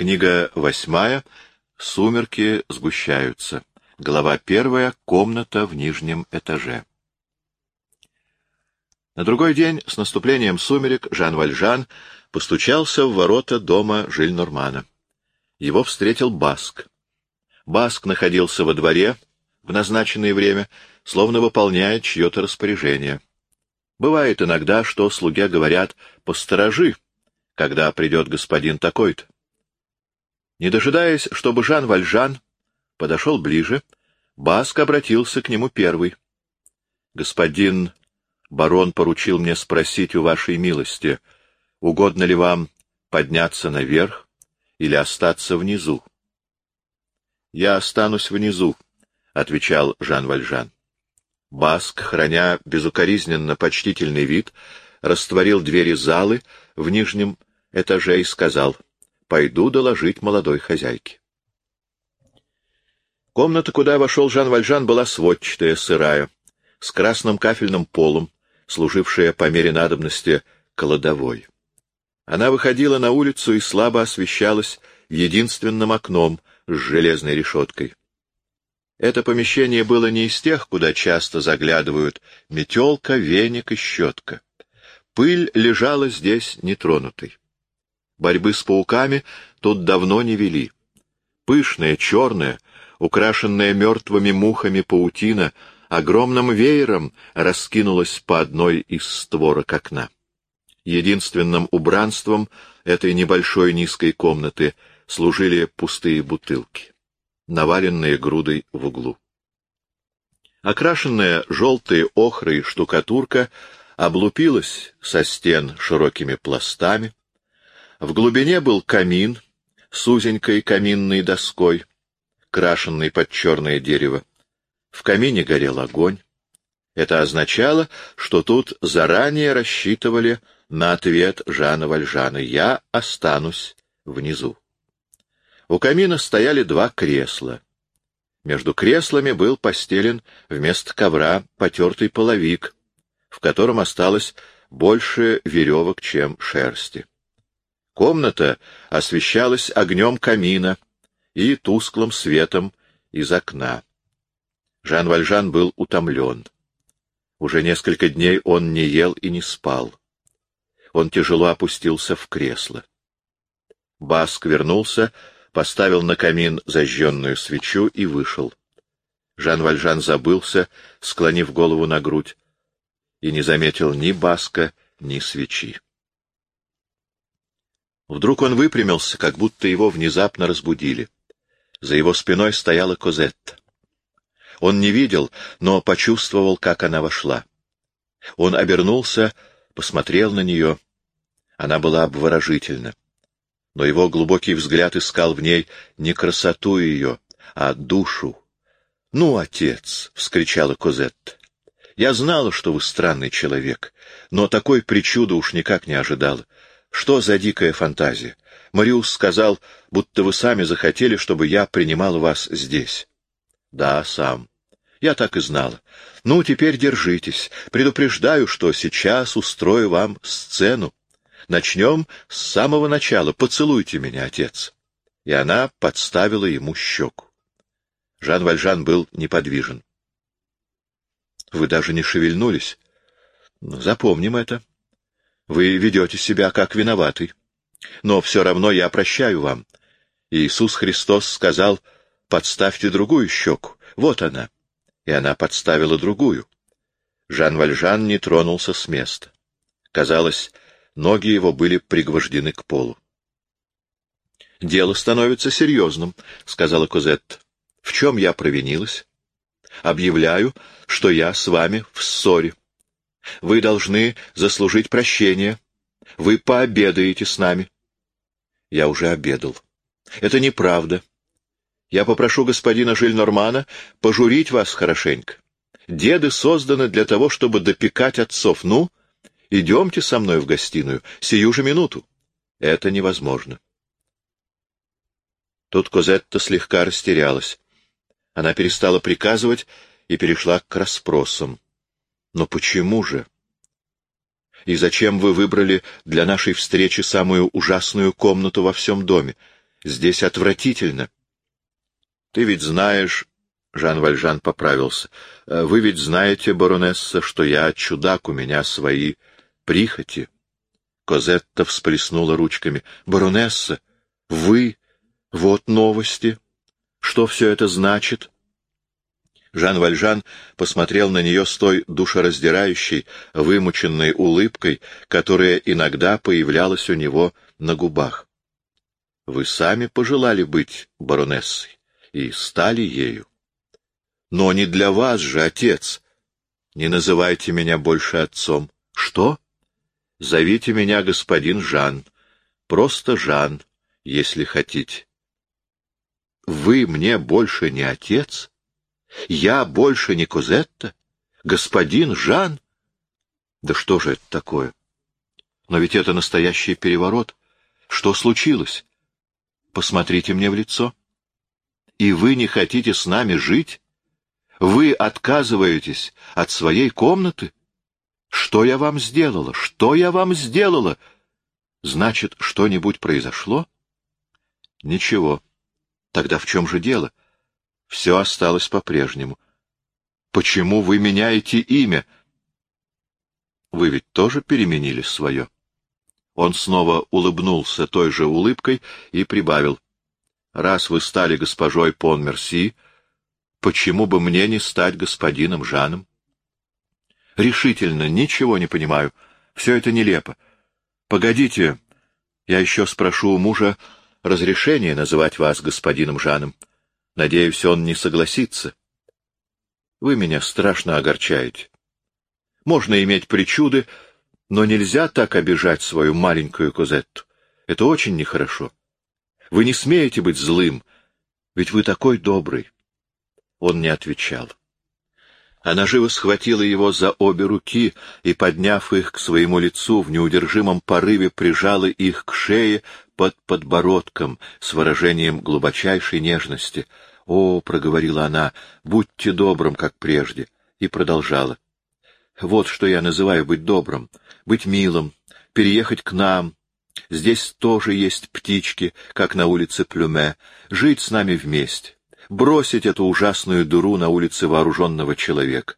Книга восьмая. Сумерки сгущаются. Глава первая. Комната в нижнем этаже. На другой день, с наступлением сумерек, Жан Вальжан постучался в ворота дома Жиль-Нормана. Его встретил Баск. Баск находился во дворе в назначенное время, словно выполняя чье-то распоряжение. Бывает иногда, что слуге говорят «посторожи», когда придет господин такой-то. Не дожидаясь, чтобы Жан Вальжан подошел ближе, Баск обратился к нему первый. — Господин барон поручил мне спросить у вашей милости, угодно ли вам подняться наверх или остаться внизу. — Я останусь внизу, — отвечал Жан Вальжан. Баск, храня безукоризненно почтительный вид, растворил двери залы в нижнем этаже и сказал, «Пойду доложить молодой хозяйке». Комната, куда вошел Жан Вальжан, была сводчатая, сырая, с красным кафельным полом, служившая по мере надобности кладовой. Она выходила на улицу и слабо освещалась единственным окном с железной решеткой. Это помещение было не из тех, куда часто заглядывают метелка, веник и щетка. Пыль лежала здесь нетронутой. Борьбы с пауками тут давно не вели. Пышная, черная, украшенная мертвыми мухами паутина, огромным веером раскинулась по одной из створок окна. Единственным убранством этой небольшой низкой комнаты служили пустые бутылки, наваленные грудой в углу. Окрашенная желтой охрой штукатурка облупилась со стен широкими пластами, в глубине был камин с узенькой каминной доской, крашенный под черное дерево. В камине горел огонь. Это означало, что тут заранее рассчитывали на ответ Жана Вальжана «Я останусь внизу». У камина стояли два кресла. Между креслами был постелен вместо ковра потертый половик, в котором осталось больше веревок, чем шерсти. Комната освещалась огнем камина и тусклым светом из окна. Жан Вальжан был утомлен. Уже несколько дней он не ел и не спал. Он тяжело опустился в кресло. Баск вернулся, поставил на камин зажженную свечу и вышел. Жан Вальжан забылся, склонив голову на грудь, и не заметил ни Баска, ни свечи. Вдруг он выпрямился, как будто его внезапно разбудили. За его спиной стояла Козетта. Он не видел, но почувствовал, как она вошла. Он обернулся, посмотрел на нее. Она была обворожительна. Но его глубокий взгляд искал в ней не красоту ее, а душу. — Ну, отец! — вскричала Козетта. — Я знала, что вы странный человек, но такой причуды уж никак не ожидала. Что за дикая фантазия? Мариус сказал, будто вы сами захотели, чтобы я принимал вас здесь. Да, сам. Я так и знала. Ну, теперь держитесь. Предупреждаю, что сейчас устрою вам сцену. Начнем с самого начала. Поцелуйте меня, отец. И она подставила ему щеку. Жан Вальжан был неподвижен. Вы даже не шевельнулись. Запомним это. Вы ведете себя как виноватый. Но все равно я прощаю вам. Иисус Христос сказал, подставьте другую щеку. Вот она. И она подставила другую. Жан Вальжан не тронулся с места. Казалось, ноги его были пригвождены к полу. — Дело становится серьезным, — сказала Козетта. — В чем я провинилась? — Объявляю, что я с вами в ссоре. Вы должны заслужить прощение. Вы пообедаете с нами. Я уже обедал. Это неправда. Я попрошу господина Жильнормана пожурить вас хорошенько. Деды созданы для того, чтобы допекать отцов. Ну, идемте со мной в гостиную, сию же минуту. Это невозможно. Тут Козетта слегка растерялась. Она перестала приказывать и перешла к расспросам. Но почему же? И зачем вы выбрали для нашей встречи самую ужасную комнату во всем доме? Здесь отвратительно. Ты ведь знаешь, Жан Вальжан поправился, «э, вы ведь знаете, баронесса, что я чудак, у меня свои прихоти. Козетта всплеснула ручками. Баронесса, вы? Вот новости. Что все это значит? Жан Вальжан посмотрел на нее с той душераздирающей, вымученной улыбкой, которая иногда появлялась у него на губах. Вы сами пожелали быть баронессой и стали ею. Но не для вас же, отец. Не называйте меня больше отцом. Что? Зовите меня господин Жан. Просто Жан, если хотите. Вы мне больше не отец? Я больше не Козетта? Господин Жан? Да что же это такое? Но ведь это настоящий переворот. Что случилось? Посмотрите мне в лицо. И вы не хотите с нами жить? Вы отказываетесь от своей комнаты? Что я вам сделала? Что я вам сделала? Значит, что-нибудь произошло? Ничего. Тогда в чем же дело? Все осталось по-прежнему. Почему вы меняете имя? Вы ведь тоже переменили свое. Он снова улыбнулся той же улыбкой и прибавил. Раз вы стали госпожой Пон-Мерси, почему бы мне не стать господином Жаном? Решительно ничего не понимаю. Все это нелепо. Погодите, я еще спрошу у мужа разрешения называть вас господином Жаном. Надеюсь, он не согласится. Вы меня страшно огорчаете. Можно иметь причуды, но нельзя так обижать свою маленькую Козетту. Это очень нехорошо. Вы не смеете быть злым, ведь вы такой добрый. Он не отвечал. Она живо схватила его за обе руки и, подняв их к своему лицу, в неудержимом порыве прижала их к шее под подбородком с выражением глубочайшей нежности. «О!» — проговорила она, — «будьте добрым, как прежде», и продолжала. «Вот что я называю быть добрым, быть милым, переехать к нам, Здесь тоже есть птички, как на улице Плюме, жить с нами вместе бросить эту ужасную дуру на улице вооруженного человека.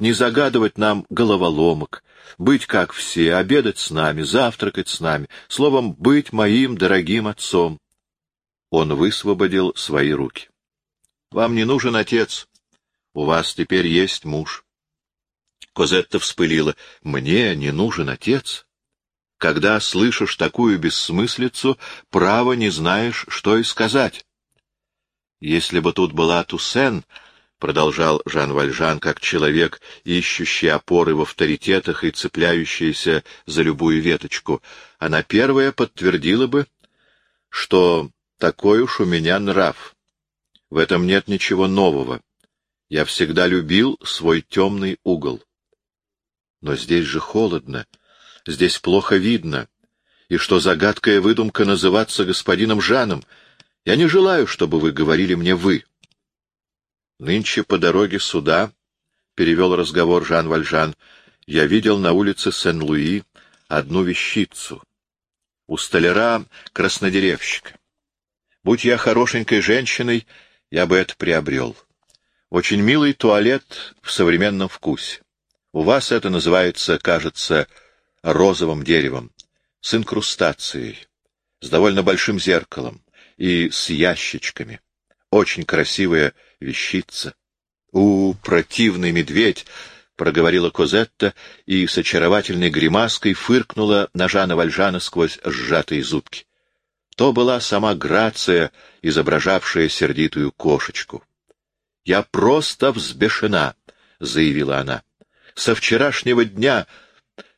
Не загадывать нам головоломок, быть как все, обедать с нами, завтракать с нами, словом, быть моим дорогим отцом. Он высвободил свои руки. — Вам не нужен отец. У вас теперь есть муж. Козетта вспылила. — Мне не нужен отец. Когда слышишь такую бессмыслицу, право не знаешь, что и сказать. Если бы тут была Туссен, — продолжал Жан Вальжан, как человек, ищущий опоры в авторитетах и цепляющийся за любую веточку, она первая подтвердила бы, что такой уж у меня нрав. В этом нет ничего нового. Я всегда любил свой темный угол. Но здесь же холодно, здесь плохо видно, и что загадкая выдумка называться господином Жаном — я не желаю, чтобы вы говорили мне «вы». Нынче по дороге сюда, — перевел разговор Жан Вальжан, — я видел на улице Сен-Луи одну вещицу. У столяра краснодеревщика. Будь я хорошенькой женщиной, я бы это приобрел. Очень милый туалет в современном вкусе. У вас это называется, кажется, розовым деревом, с инкрустацией, с довольно большим зеркалом и с ящичками. Очень красивая вещица. У, противный медведь! — проговорила Козетта и с очаровательной гримаской фыркнула на Жана Вальжана сквозь сжатые зубки. То была сама Грация, изображавшая сердитую кошечку. — Я просто взбешена, — заявила она. — Со вчерашнего дня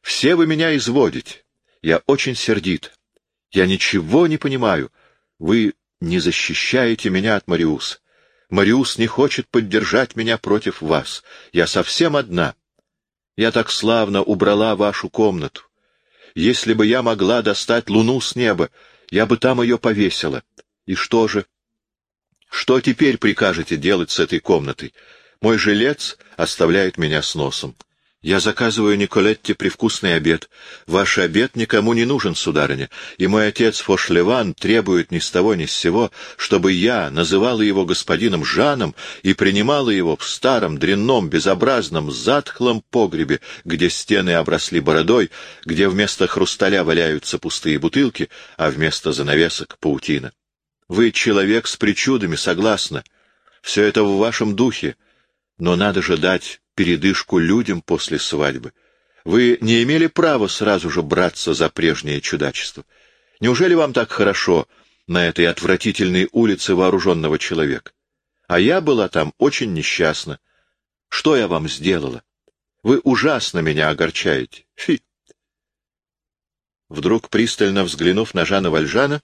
все вы меня изводите. Я очень сердит. Я ничего не понимаю. Вы не защищаете меня от Мариуса. Мариус не хочет поддержать меня против вас. Я совсем одна. Я так славно убрала вашу комнату. Если бы я могла достать луну с неба, я бы там ее повесила. И что же? Что теперь прикажете делать с этой комнатой? Мой жилец оставляет меня с носом. Я заказываю Николетте привкусный обед. Ваш обед никому не нужен, сударыня, и мой отец Фошлеван требует ни с того ни с сего, чтобы я называла его господином Жаном и принимала его в старом, дрянном, безобразном, затхлом погребе, где стены обросли бородой, где вместо хрусталя валяются пустые бутылки, а вместо занавесок — паутина. Вы человек с причудами, согласна. Все это в вашем духе, но надо же дать передышку людям после свадьбы. Вы не имели права сразу же браться за прежнее чудачество. Неужели вам так хорошо на этой отвратительной улице вооруженного человека? А я была там очень несчастна. Что я вам сделала? Вы ужасно меня огорчаете. Фи! Вдруг, пристально взглянув на Жана Вальжана,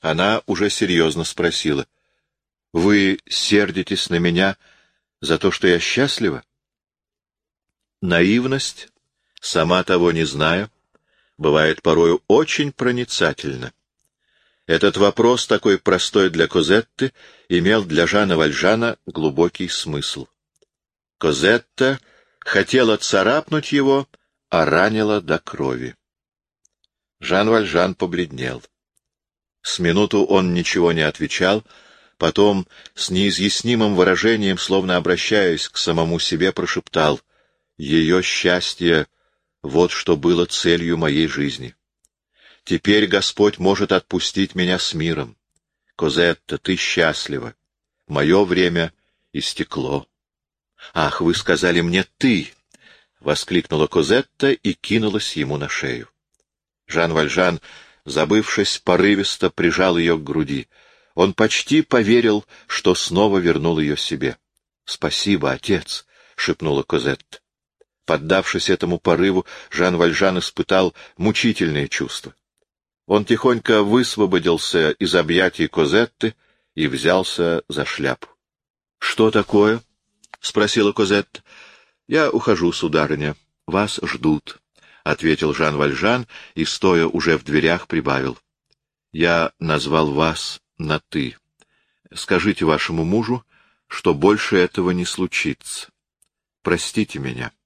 она уже серьезно спросила. — Вы сердитесь на меня за то, что я счастлива? Наивность, сама того не зная, бывает порою очень проницательна. Этот вопрос, такой простой для Козетты, имел для Жана Вальжана глубокий смысл. Козетта хотела царапнуть его, а ранила до крови. Жан Вальжан побледнел. С минуту он ничего не отвечал, потом, с неизъяснимым выражением, словно обращаясь к самому себе, прошептал ее счастье — вот что было целью моей жизни. Теперь Господь может отпустить меня с миром. Козетта, ты счастлива. Мое время истекло. — Ах, вы сказали мне «ты!» — воскликнула Козетта и кинулась ему на шею. Жан Вальжан, забывшись, порывисто прижал ее к груди. Он почти поверил, что снова вернул ее себе. — Спасибо, отец! — шепнула Козетта. Поддавшись этому порыву, Жан Вальжан испытал мучительные чувства. Он тихонько высвободился из объятий Козетты и взялся за шляпу. — Что такое? — спросила Козетта. — Я ухожу, сударыня. Вас ждут, — ответил Жан Вальжан и, стоя уже в дверях, прибавил. — Я назвал вас на «ты». Скажите вашему мужу, что больше этого не случится. Простите меня. —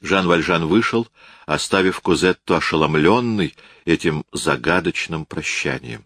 Жан Вальжан вышел, оставив Козетту ошеломленный этим загадочным прощанием.